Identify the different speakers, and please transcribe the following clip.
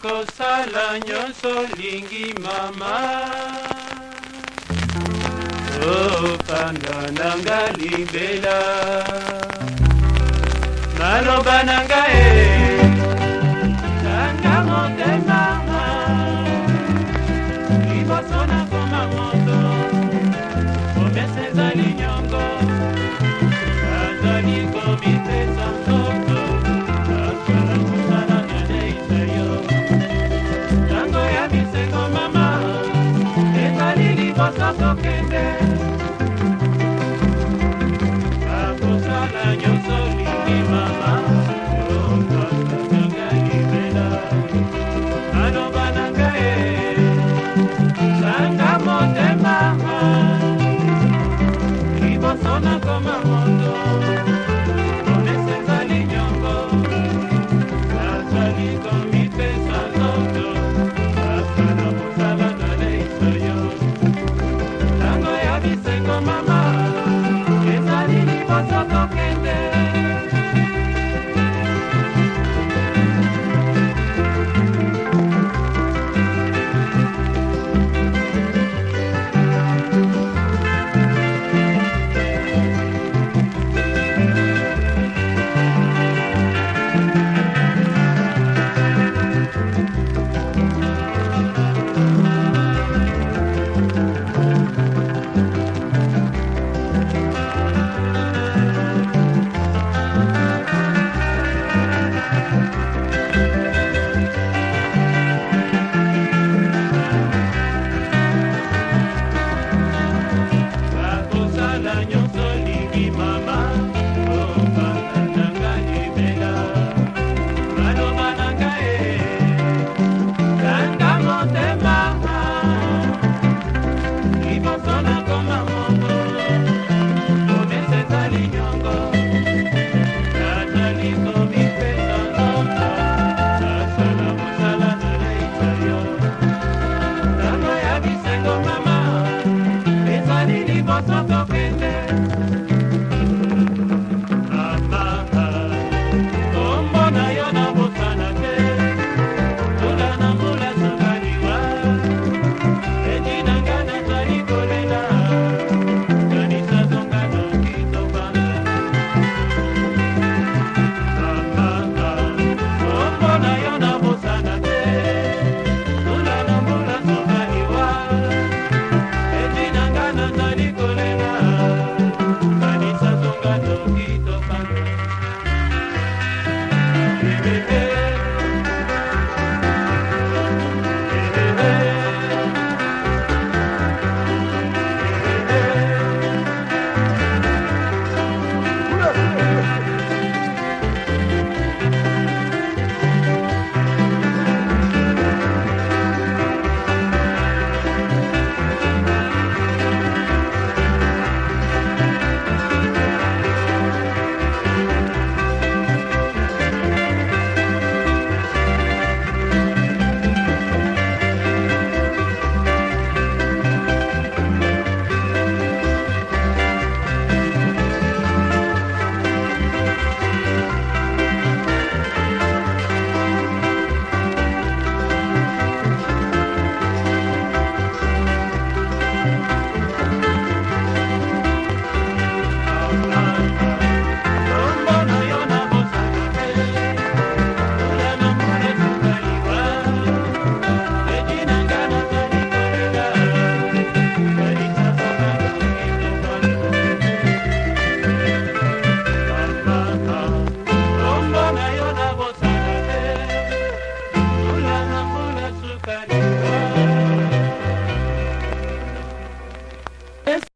Speaker 1: kosala nyonso lingi mama opanda oh, nanga libela maloba nanga e nanga motema liboso nakoma moto omesa ezali nyongo azali komite Mama. on my mama.